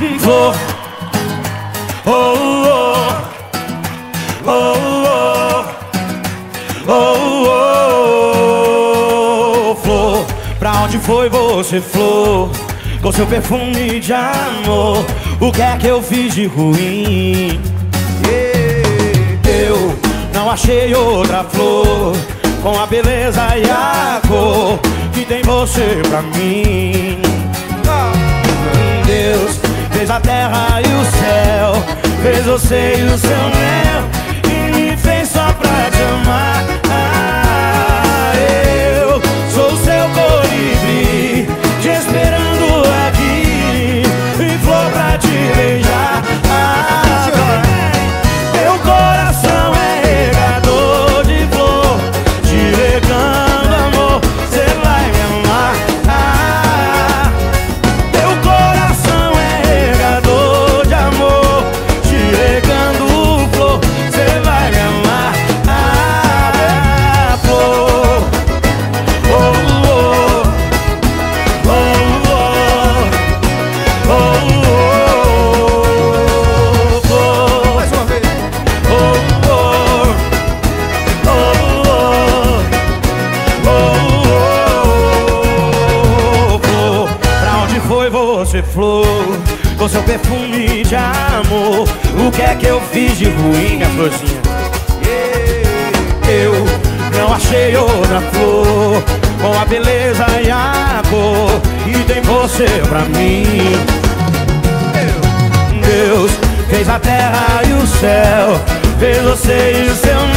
Flor Oh, oh. Oh, oh. Oh, oh. Flor Pra onde foi você, flor? Com seu perfume de amor O que é que eu fiz de ruim? Eu não achei outra flor Com a beleza e a cor Que tem você pra mim fez a terra e o céu. Fez você e o seu mel você, flor? Com seu perfume de amor, o que é que eu fiz de ruim, minha florzinha? Eu não achei outra flor com a beleza e a cor e tem você pra mim. Deus fez a terra e o céu, fez você e o seu